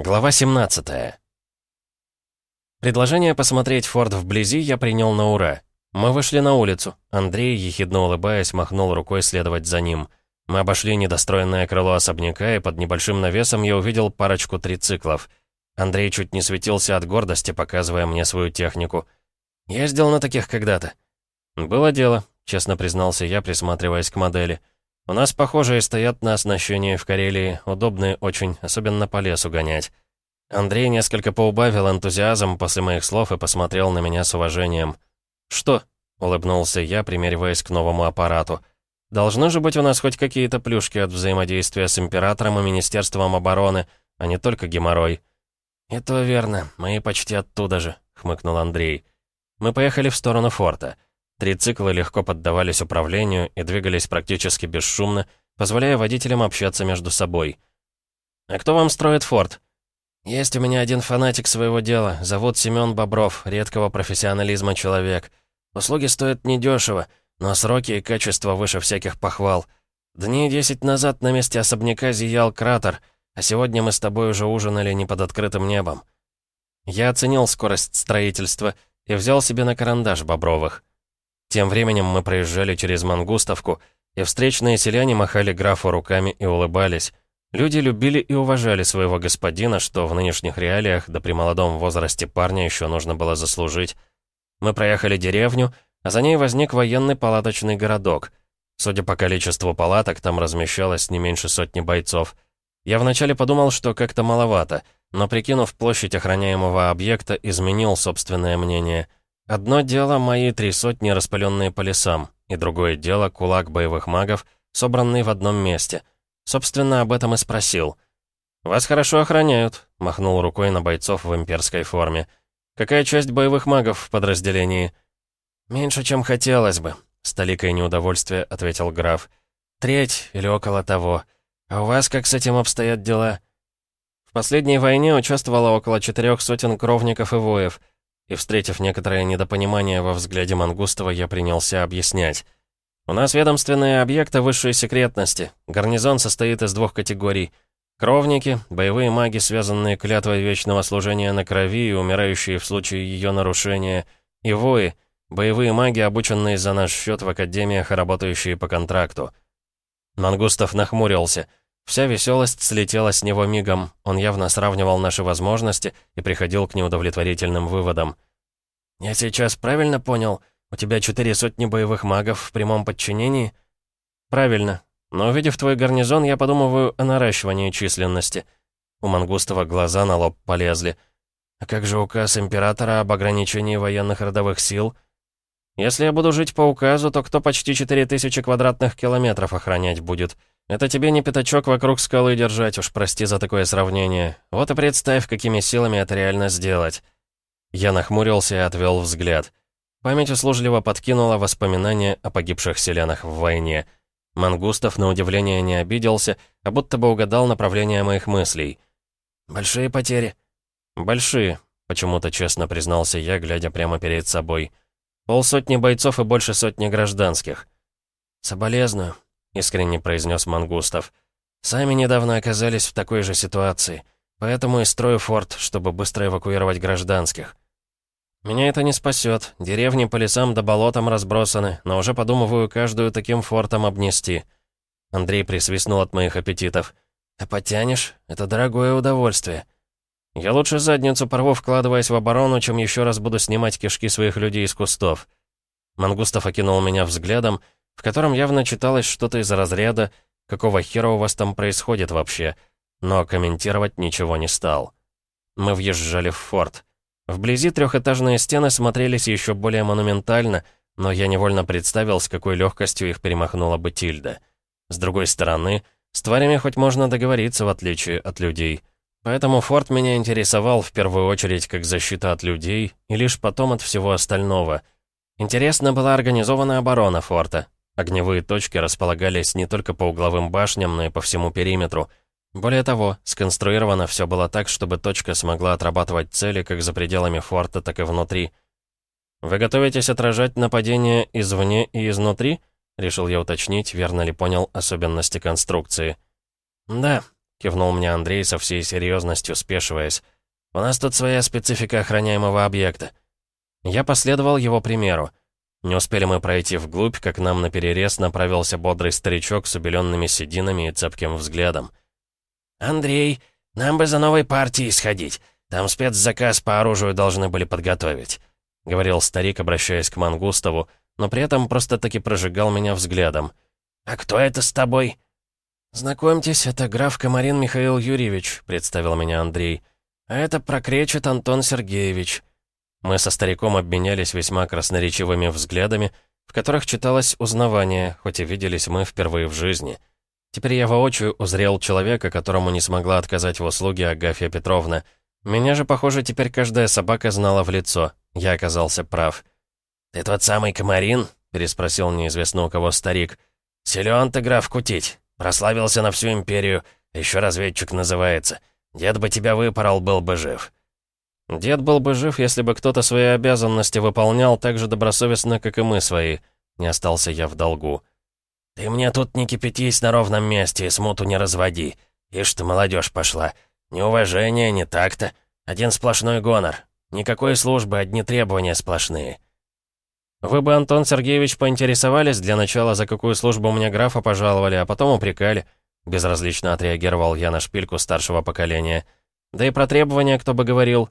Глава 17 Предложение посмотреть форт вблизи я принял на ура. Мы вышли на улицу. Андрей, ехидно улыбаясь, махнул рукой следовать за ним. Мы обошли недостроенное крыло особняка, и под небольшим навесом я увидел парочку трициклов. Андрей чуть не светился от гордости, показывая мне свою технику. «Ездил на таких когда-то». «Было дело», — честно признался я, присматриваясь к модели. «У нас похожие стоят на оснащении в Карелии, удобные очень, особенно по лесу гонять». Андрей несколько поубавил энтузиазм после моих слов и посмотрел на меня с уважением. «Что?» — улыбнулся я, примериваясь к новому аппарату. «Должны же быть у нас хоть какие-то плюшки от взаимодействия с Императором и Министерством обороны, а не только геморрой». «Это верно, мы почти оттуда же», — хмыкнул Андрей. Мы поехали в сторону форта. Три цикла легко поддавались управлению и двигались практически бесшумно, позволяя водителям общаться между собой. «А кто вам строит форт?» «Есть у меня один фанатик своего дела, зовут Семён Бобров, редкого профессионализма человек. Услуги стоят недешево, но сроки и качество выше всяких похвал. Дней десять назад на месте особняка зиял кратер, а сегодня мы с тобой уже ужинали не под открытым небом». Я оценил скорость строительства и взял себе на карандаш Бобровых. Тем временем мы проезжали через Мангустовку, и встречные селяне махали графу руками и улыбались. Люди любили и уважали своего господина, что в нынешних реалиях, да при молодом возрасте парня еще нужно было заслужить. Мы проехали деревню, а за ней возник военный палаточный городок. Судя по количеству палаток, там размещалось не меньше сотни бойцов. Я вначале подумал, что как-то маловато, но, прикинув площадь охраняемого объекта, изменил собственное мнение. Одно дело мои три сотни, распыленные по лесам, и другое дело кулак боевых магов, собранный в одном месте — Собственно, об этом и спросил. «Вас хорошо охраняют», — махнул рукой на бойцов в имперской форме. «Какая часть боевых магов в подразделении?» «Меньше, чем хотелось бы», — с толикой неудовольствия ответил граф. «Треть или около того. А у вас как с этим обстоят дела?» В последней войне участвовало около четырех сотен кровников и воев, и, встретив некоторое недопонимание во взгляде Мангустова, я принялся объяснять. У нас ведомственные объекты высшей секретности. Гарнизон состоит из двух категорий. Кровники, боевые маги, связанные клятвой вечного служения на крови и умирающие в случае ее нарушения, и вои, боевые маги, обученные за наш счет в академиях и работающие по контракту. Мангустов нахмурился. Вся веселость слетела с него мигом. Он явно сравнивал наши возможности и приходил к неудовлетворительным выводам. «Я сейчас правильно понял?» «У тебя четыре сотни боевых магов в прямом подчинении?» «Правильно. Но увидев твой гарнизон, я подумываю о наращивании численности». У Мангустова глаза на лоб полезли. «А как же указ императора об ограничении военных родовых сил?» «Если я буду жить по указу, то кто почти четыре тысячи квадратных километров охранять будет? Это тебе не пятачок вокруг скалы держать, уж прости за такое сравнение. Вот и представь, какими силами это реально сделать». Я нахмурился и отвел взгляд. Память услужливо подкинула воспоминания о погибших селянах в войне. Мангустов, на удивление, не обиделся, а будто бы угадал направление моих мыслей. «Большие потери?» «Большие», — почему-то честно признался я, глядя прямо перед собой. «Полсотни бойцов и больше сотни гражданских». «Соболезную», — искренне произнес Мангустов. «Сами недавно оказались в такой же ситуации, поэтому и строю форт, чтобы быстро эвакуировать гражданских». «Меня это не спасет. Деревни по лесам да болотам разбросаны, но уже подумываю каждую таким фортом обнести». Андрей присвистнул от моих аппетитов. «А потянешь? Это дорогое удовольствие». «Я лучше задницу порву, вкладываясь в оборону, чем еще раз буду снимать кишки своих людей из кустов». Мангустов окинул меня взглядом, в котором явно читалось что-то из разряда «Какого хера у вас там происходит вообще?» Но комментировать ничего не стал. Мы въезжали в форт. Вблизи трехэтажные стены смотрелись еще более монументально, но я невольно представил, с какой легкостью их перемахнула бы Тильда. С другой стороны, с тварями хоть можно договориться, в отличие от людей. Поэтому форт меня интересовал в первую очередь как защита от людей, и лишь потом от всего остального. Интересно была организована оборона форта. Огневые точки располагались не только по угловым башням, но и по всему периметру — более того, сконструировано все было так, чтобы точка смогла отрабатывать цели как за пределами форта, так и внутри. «Вы готовитесь отражать нападение извне и изнутри?» Решил я уточнить, верно ли понял особенности конструкции. «Да», — кивнул мне Андрей со всей серьезностью, спешиваясь. «У нас тут своя специфика охраняемого объекта». Я последовал его примеру. Не успели мы пройти вглубь, как нам на перерез направился бодрый старичок с убеленными сединами и цепким взглядом. «Андрей, нам бы за новой партией сходить. Там спецзаказ по оружию должны были подготовить», — говорил старик, обращаясь к Мангустову, но при этом просто-таки прожигал меня взглядом. «А кто это с тобой?» «Знакомьтесь, это граф Комарин Михаил Юрьевич», — представил меня Андрей. «А это прокречет Антон Сергеевич». Мы со стариком обменялись весьма красноречивыми взглядами, в которых читалось узнавание, хоть и виделись мы впервые в жизни. Теперь я воочию узрел человека, которому не смогла отказать в услуге Агафья Петровна. Меня же, похоже, теперь каждая собака знала в лицо. Я оказался прав. «Ты тот самый Комарин?» — переспросил неизвестно у кого старик. «Силён ты, граф, кутить. Прославился на всю империю. Еще разведчик называется. Дед бы тебя выпорол, был бы жив». Дед был бы жив, если бы кто-то свои обязанности выполнял так же добросовестно, как и мы свои. Не остался я в долгу. «Ты мне тут не кипятись на ровном месте и смуту не разводи. Ишь ты, молодежь пошла. Ни уважения, ни так-то. Один сплошной гонор. Никакой службы, одни требования сплошные». «Вы бы, Антон Сергеевич, поинтересовались для начала, за какую службу мне графа пожаловали, а потом упрекали». Безразлично отреагировал я на шпильку старшего поколения. «Да и про требования кто бы говорил».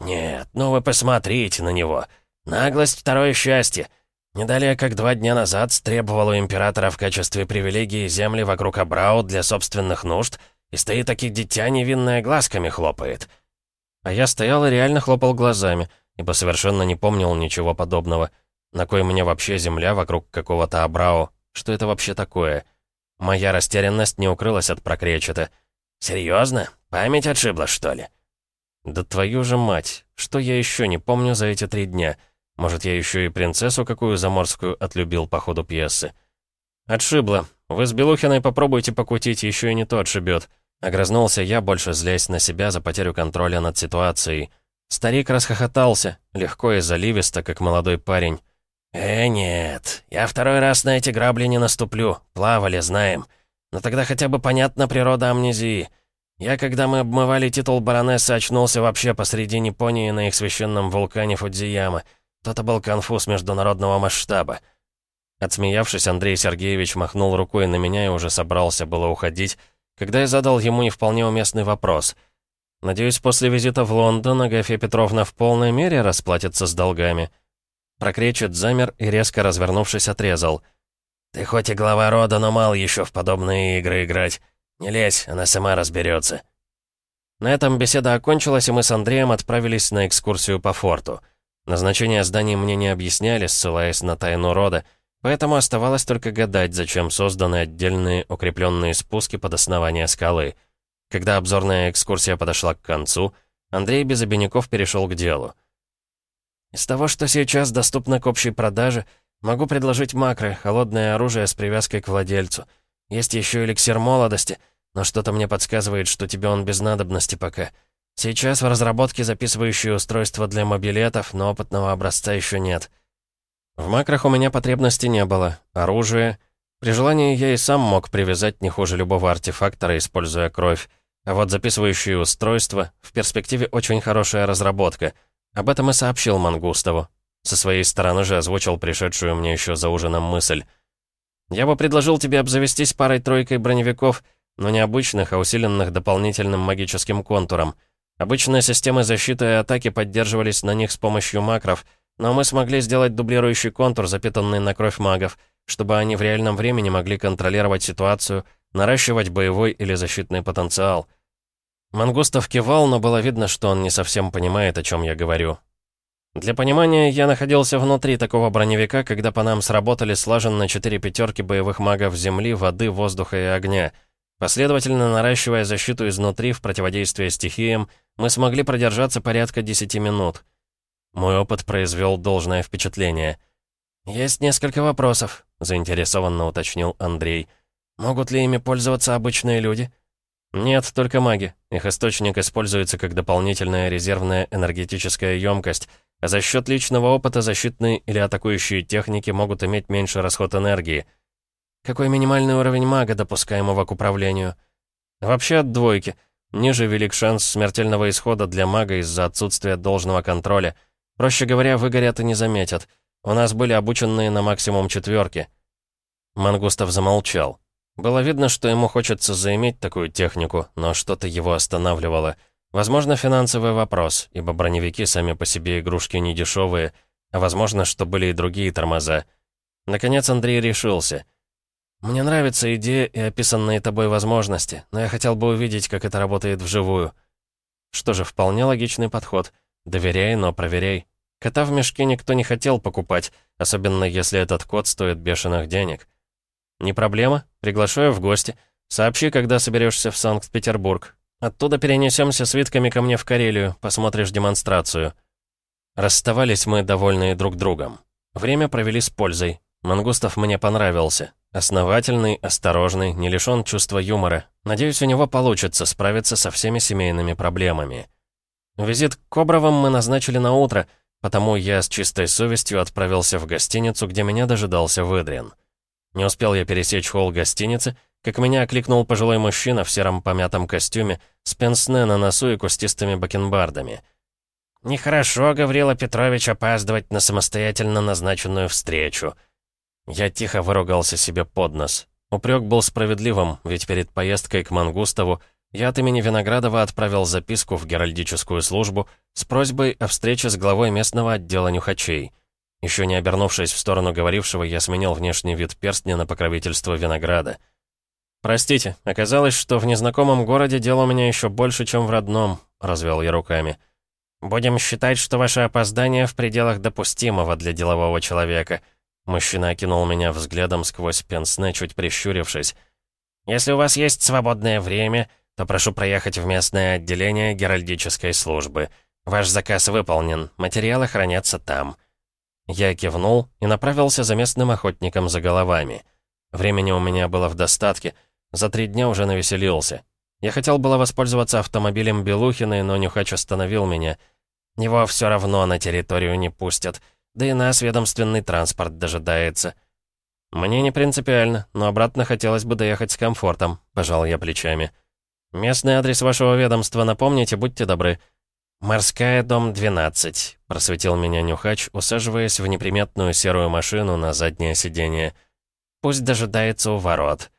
«Нет, ну вы посмотрите на него. Наглость — второе счастье. Не далее, как два дня назад стребовал у императора в качестве привилегии земли вокруг Абрау для собственных нужд, и стоит таки дитя невинное глазками хлопает». А я стоял и реально хлопал глазами, ибо совершенно не помнил ничего подобного. На кой мне вообще земля вокруг какого-то Абрау? Что это вообще такое? Моя растерянность не укрылась от прокречета. «Серьезно? Память отшибла, что ли?» «Да твою же мать! Что я еще не помню за эти три дня? Может, я еще и принцессу какую заморскую отлюбил по ходу пьесы?» «Отшибло. Вы с Белухиной попробуйте покутить, еще и не то отшибет». Огрызнулся я, больше злясь на себя за потерю контроля над ситуацией. Старик расхохотался, легко и заливисто, как молодой парень. «Э, нет, я второй раз на эти грабли не наступлю. Плавали, знаем. Но тогда хотя бы понятна природа амнезии. Я, когда мы обмывали титул баронессы, очнулся вообще посреди Японии на их священном вулкане Фудзияма. То-то был конфуз международного масштаба. Отсмеявшись, Андрей Сергеевич махнул рукой на меня и уже собрался было уходить, когда я задал ему не вполне уместный вопрос. «Надеюсь, после визита в Лондон Агафья Петровна в полной мере расплатится с долгами». Прокречет замер и, резко развернувшись, отрезал. «Ты хоть и глава рода, но мал еще в подобные игры играть. «Не лезь, она сама разберется. На этом беседа окончилась, и мы с Андреем отправились на экскурсию по форту. Назначение зданий мне не объясняли, ссылаясь на тайну рода, поэтому оставалось только гадать, зачем созданы отдельные укрепленные спуски под основание скалы. Когда обзорная экскурсия подошла к концу, Андрей без обиняков перешел к делу. «Из того, что сейчас доступно к общей продаже, могу предложить макры, холодное оружие с привязкой к владельцу. Есть еще эликсир молодости — но что-то мне подсказывает, что тебе он без надобности пока. Сейчас в разработке записывающее устройство для мобилетов, но опытного образца еще нет. В макрах у меня потребности не было. Оружие... При желании я и сам мог привязать не хуже любого артефактора, используя кровь. А вот записывающее устройство в перспективе очень хорошая разработка. Об этом и сообщил Мангустову. Со своей стороны же озвучил пришедшую мне еще за ужином мысль. «Я бы предложил тебе обзавестись парой-тройкой броневиков», но не обычных, а усиленных дополнительным магическим контуром. Обычные системы защиты и атаки поддерживались на них с помощью макров, но мы смогли сделать дублирующий контур, запитанный на кровь магов, чтобы они в реальном времени могли контролировать ситуацию, наращивать боевой или защитный потенциал. Мангустов кивал, но было видно, что он не совсем понимает, о чем я говорю. Для понимания, я находился внутри такого броневика, когда по нам сработали слаженно четыре пятерки боевых магов земли, воды, воздуха и огня — Последовательно наращивая защиту изнутри в противодействии стихиям, мы смогли продержаться порядка 10 минут. Мой опыт произвел должное впечатление. «Есть несколько вопросов», — заинтересованно уточнил Андрей. «Могут ли ими пользоваться обычные люди?» «Нет, только маги. Их источник используется как дополнительная резервная энергетическая емкость, а за счет личного опыта защитные или атакующие техники могут иметь меньше расход энергии». Какой минимальный уровень мага, допускаемого к управлению? Вообще от двойки. Ниже велик шанс смертельного исхода для мага из-за отсутствия должного контроля. Проще говоря, выгорят и не заметят. У нас были обученные на максимум четверки. Мангустов замолчал. Было видно, что ему хочется заиметь такую технику, но что-то его останавливало. Возможно, финансовый вопрос, ибо броневики сами по себе игрушки не дешевые, а возможно, что были и другие тормоза. Наконец Андрей решился. «Мне нравится идея и описанные тобой возможности, но я хотел бы увидеть, как это работает вживую». Что же, вполне логичный подход. Доверяй, но проверяй. Кота в мешке никто не хотел покупать, особенно если этот кот стоит бешеных денег. «Не проблема. Приглашаю в гости. Сообщи, когда соберешься в Санкт-Петербург. Оттуда перенесемся свитками ко мне в Карелию, посмотришь демонстрацию». Расставались мы, довольные друг другом. Время провели с пользой. Мангустов мне понравился. Основательный, осторожный, не лишён чувства юмора. Надеюсь, у него получится справиться со всеми семейными проблемами. Визит к Кобровым мы назначили на утро, потому я с чистой совестью отправился в гостиницу, где меня дожидался Выдрин. Не успел я пересечь холл гостиницы, как меня окликнул пожилой мужчина в сером помятом костюме с пенсне на носу и кустистыми бакенбардами. «Нехорошо, Гаврила Петрович, опаздывать на самостоятельно назначенную встречу». Я тихо выругался себе под нос. Упрек был справедливым, ведь перед поездкой к Мангустову я от имени Виноградова отправил записку в геральдическую службу с просьбой о встрече с главой местного отдела нюхачей. Еще не обернувшись в сторону говорившего, я сменил внешний вид перстня на покровительство винограда. «Простите, оказалось, что в незнакомом городе дело у меня еще больше, чем в родном», — развел я руками. «Будем считать, что ваше опоздание в пределах допустимого для делового человека». Мужчина окинул меня взглядом сквозь пенсне, чуть прищурившись. «Если у вас есть свободное время, то прошу проехать в местное отделение геральдической службы. Ваш заказ выполнен, материалы хранятся там». Я кивнул и направился за местным охотником за головами. Времени у меня было в достатке, за три дня уже навеселился. Я хотел было воспользоваться автомобилем Белухиной, но Нюхач остановил меня. Его все равно на территорию не пустят, да и нас ведомственный транспорт дожидается. «Мне не принципиально, но обратно хотелось бы доехать с комфортом», — пожал я плечами. «Местный адрес вашего ведомства напомните, будьте добры». «Морская, дом 12», — просветил меня Нюхач, усаживаясь в неприметную серую машину на заднее сиденье. «Пусть дожидается у ворот».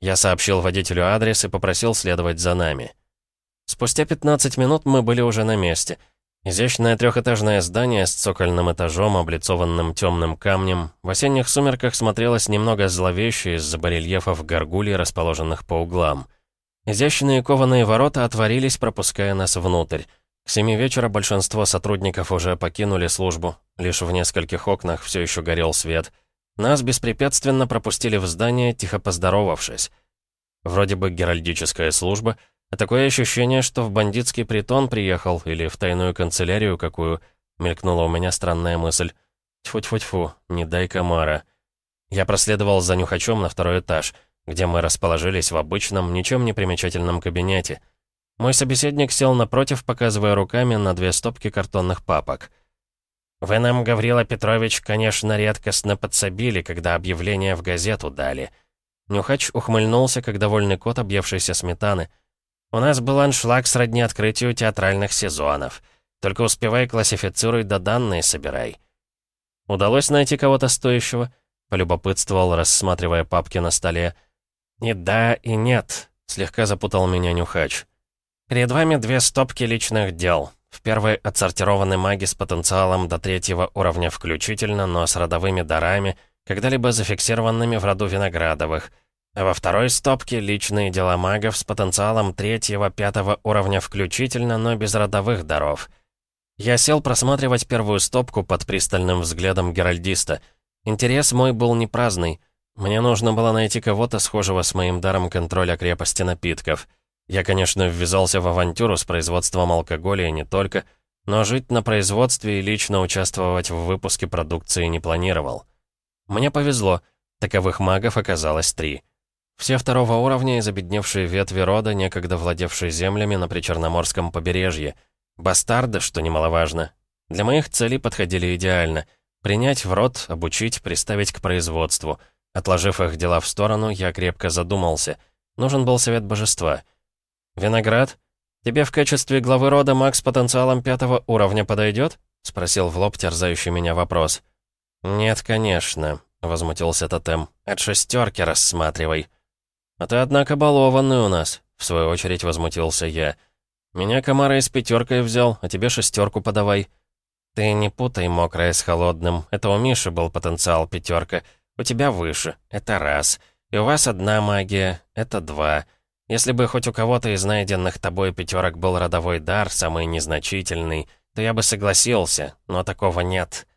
Я сообщил водителю адрес и попросил следовать за нами. Спустя 15 минут мы были уже на месте. Изящное трехэтажное здание с цокольным этажом, облицованным темным камнем, в осенних сумерках смотрелось немного зловеще из-за барельефов горгулей, расположенных по углам. Изящные кованые ворота отворились, пропуская нас внутрь. К семи вечера большинство сотрудников уже покинули службу. Лишь в нескольких окнах все еще горел свет. Нас беспрепятственно пропустили в здание, тихо поздоровавшись. Вроде бы геральдическая служба, а такое ощущение, что в бандитский притон приехал или в тайную канцелярию какую, мелькнула у меня странная мысль. Тьфу-тьфу-тьфу, не дай комара. Я проследовал за нюхачом на второй этаж, где мы расположились в обычном, ничем не примечательном кабинете — мой собеседник сел напротив, показывая руками на две стопки картонных папок. «Вы нам, Гаврила Петрович, конечно, редкостно подсобили, когда объявление в газету дали». Нюхач ухмыльнулся, как довольный кот, объевшийся сметаны. «У нас был аншлаг сродни открытию театральных сезонов. Только успевай классифицируй да данные собирай». «Удалось найти кого-то стоящего?» — полюбопытствовал, рассматривая папки на столе. «И да, и нет», — слегка запутал меня Нюхач. Перед вами две стопки личных дел. В первой отсортированы маги с потенциалом до третьего уровня включительно, но с родовыми дарами, когда-либо зафиксированными в роду Виноградовых. А во второй стопке личные дела магов с потенциалом третьего-пятого уровня включительно, но без родовых даров. Я сел просматривать первую стопку под пристальным взглядом геральдиста. Интерес мой был не праздный. Мне нужно было найти кого-то схожего с моим даром контроля крепости напитков — я, конечно, ввязался в авантюру с производством алкоголя и не только, но жить на производстве и лично участвовать в выпуске продукции не планировал. Мне повезло, таковых магов оказалось три. Все второго уровня из обедневшей ветви рода, некогда владевшей землями на Причерноморском побережье. Бастарды, что немаловажно. Для моих целей подходили идеально. Принять в рот, обучить, приставить к производству. Отложив их дела в сторону, я крепко задумался. Нужен был совет божества — Виноград? Тебе в качестве главы рода маг с потенциалом пятого уровня подойдет? Спросил в лоб терзающий меня вопрос. Нет, конечно, возмутился тотем. От шестерки рассматривай. А ты, однако, балованный у нас, в свою очередь возмутился я. Меня комара из пятеркой взял, а тебе шестерку подавай. Ты не путай мокрое с холодным. Это у Миши был потенциал пятерка. У тебя выше. Это раз. И у вас одна магия. Это два. Если бы хоть у кого-то из найденных тобой пятерок был родовой дар, самый незначительный, то я бы согласился, но такого нет.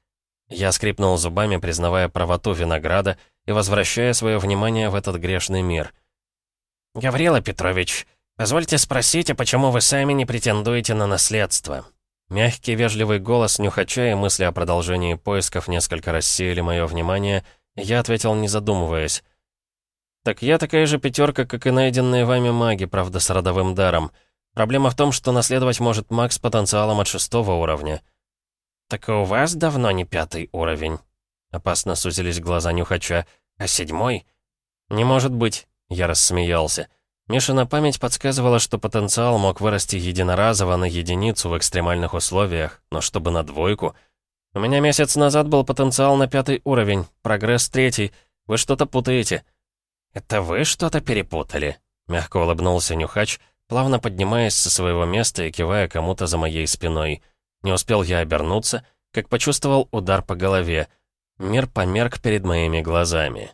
Я скрипнул зубами, признавая правоту винограда и возвращая свое внимание в этот грешный мир. «Гаврила Петрович, позвольте спросить, а почему вы сами не претендуете на наследство?» Мягкий, вежливый голос нюхача и мысли о продолжении поисков несколько рассеяли мое внимание, и я ответил, не задумываясь. «Так я такая же пятерка, как и найденные вами маги, правда, с родовым даром. Проблема в том, что наследовать может маг с потенциалом от шестого уровня». «Так и у вас давно не пятый уровень?» Опасно сузились глаза нюхача. «А седьмой?» «Не может быть», — я рассмеялся. Мишина память подсказывала, что потенциал мог вырасти единоразово на единицу в экстремальных условиях, но чтобы на двойку... У меня месяц назад был потенциал на пятый уровень, прогресс третий. Вы что-то путаете. «Это вы что-то перепутали?» Мягко улыбнулся Нюхач, плавно поднимаясь со своего места и кивая кому-то за моей спиной. Не успел я обернуться, как почувствовал удар по голове. Мир померк перед моими глазами.